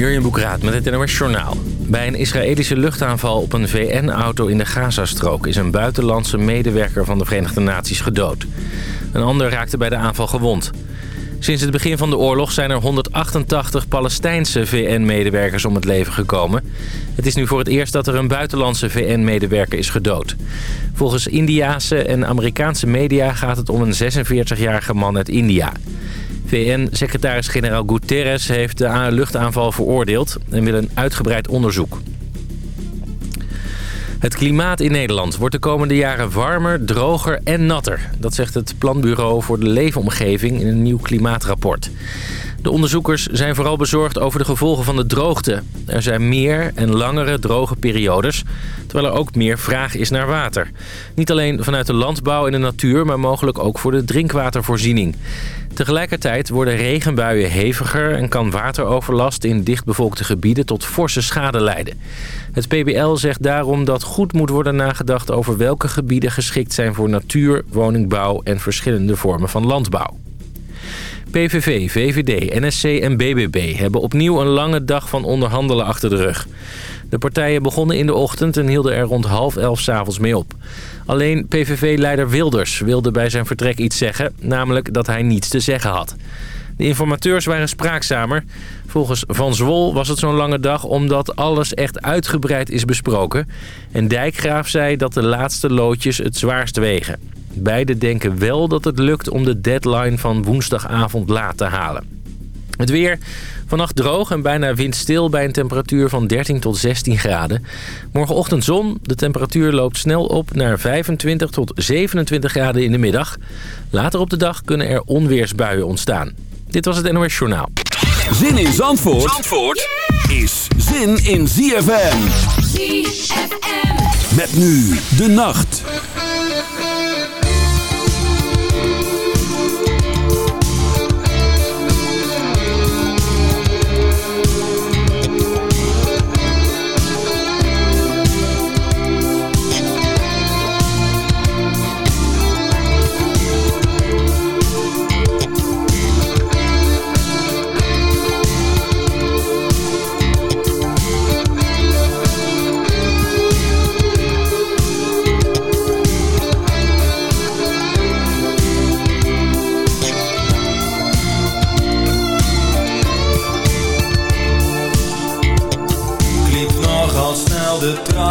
Jurjen Boekraat met het NOS Journaal. Bij een Israëlische luchtaanval op een VN-auto in de Gazastrook... is een buitenlandse medewerker van de Verenigde Naties gedood. Een ander raakte bij de aanval gewond. Sinds het begin van de oorlog zijn er 188 Palestijnse VN-medewerkers om het leven gekomen. Het is nu voor het eerst dat er een buitenlandse VN-medewerker is gedood. Volgens Indiase en Amerikaanse media gaat het om een 46-jarige man uit India. VN-secretaris-generaal Guterres heeft de luchtaanval veroordeeld en wil een uitgebreid onderzoek. Het klimaat in Nederland wordt de komende jaren warmer, droger en natter. Dat zegt het Planbureau voor de Leefomgeving in een nieuw klimaatrapport. De onderzoekers zijn vooral bezorgd over de gevolgen van de droogte. Er zijn meer en langere droge periodes, terwijl er ook meer vraag is naar water. Niet alleen vanuit de landbouw en de natuur, maar mogelijk ook voor de drinkwatervoorziening. Tegelijkertijd worden regenbuien heviger en kan wateroverlast in dichtbevolkte gebieden tot forse schade leiden. Het PBL zegt daarom dat goed moet worden nagedacht over welke gebieden geschikt zijn voor natuur, woningbouw en verschillende vormen van landbouw. PVV, VVD, NSC en BBB hebben opnieuw een lange dag van onderhandelen achter de rug. De partijen begonnen in de ochtend en hielden er rond half elf s'avonds mee op. Alleen PVV-leider Wilders wilde bij zijn vertrek iets zeggen, namelijk dat hij niets te zeggen had. De informateurs waren spraakzamer. Volgens Van Zwol was het zo'n lange dag omdat alles echt uitgebreid is besproken. En Dijkgraaf zei dat de laatste loodjes het zwaarst wegen. Beiden denken wel dat het lukt om de deadline van woensdagavond laat te halen. Het weer. Vannacht droog en bijna windstil bij een temperatuur van 13 tot 16 graden. Morgenochtend zon. De temperatuur loopt snel op naar 25 tot 27 graden in de middag. Later op de dag kunnen er onweersbuien ontstaan. Dit was het NOS Journaal. Zin in Zandvoort, Zandvoort is zin in ZFM. ZFM. Met nu de nacht.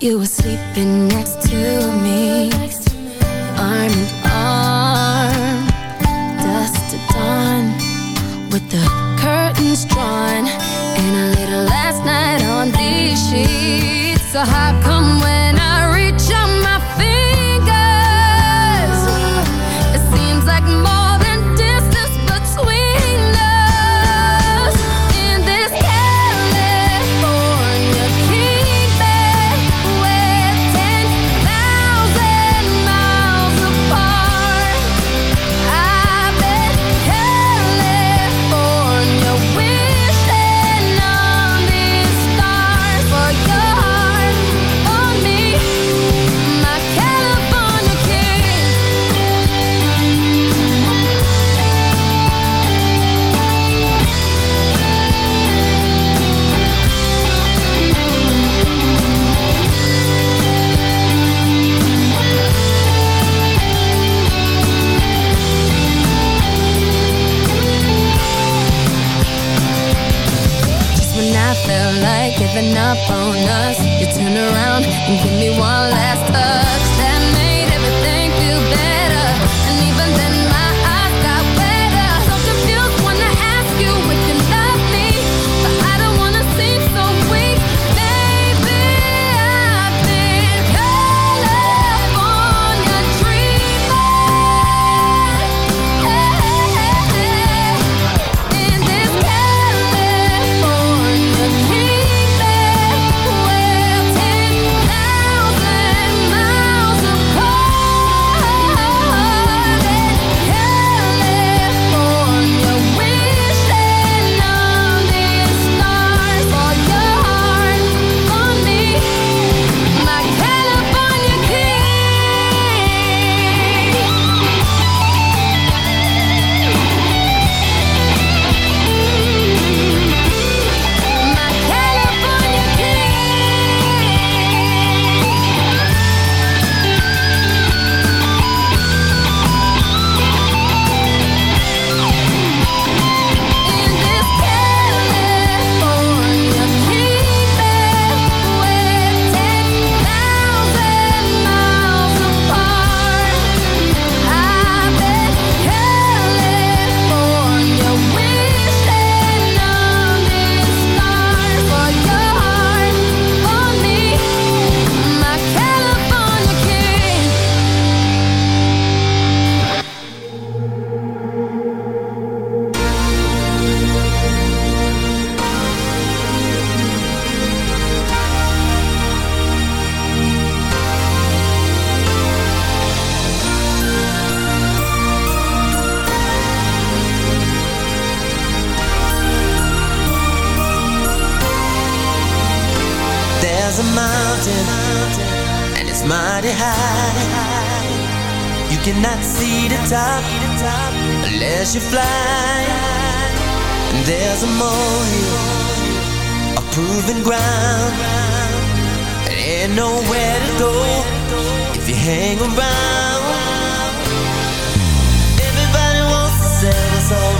You were sleeping felt like giving up on us. You turned around and gave me one last hug hidey. You cannot see the top unless you fly. And there's a molehill, a proven ground. And ain't nowhere to go if you hang around. Everybody wants to sell us all.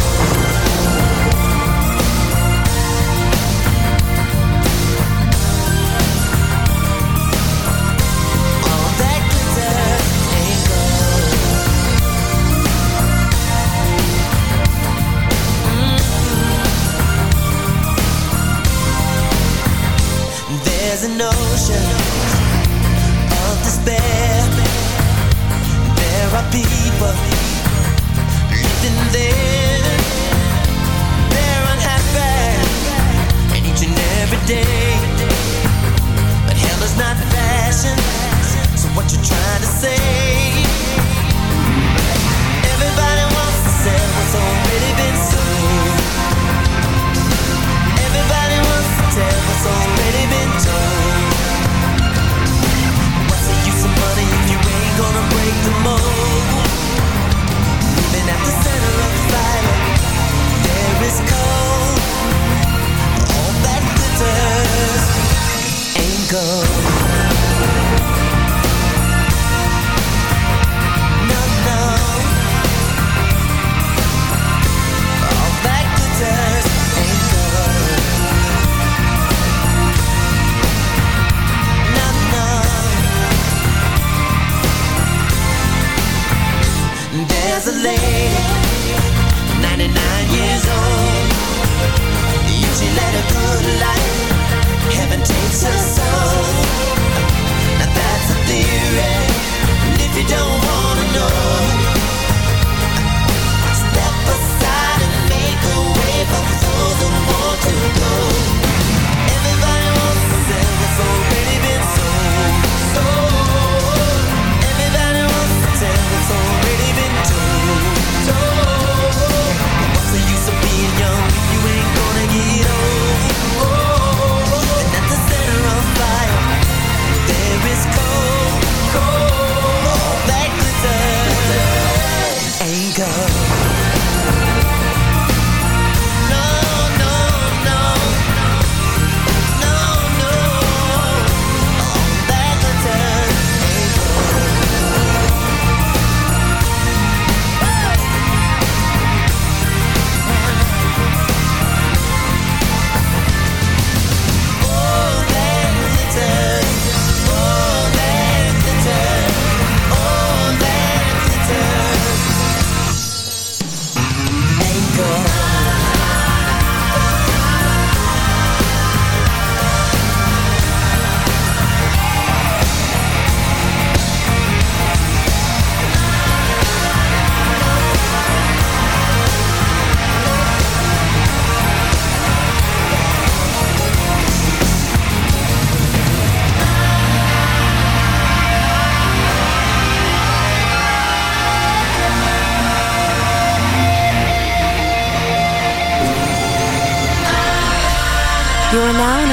people living there. They're unhappy, and each and every day. But hell is not fashion, so what you trying to say? Everybody wants to what's already been. Everybody wants to tell what's already been told.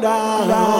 down. down.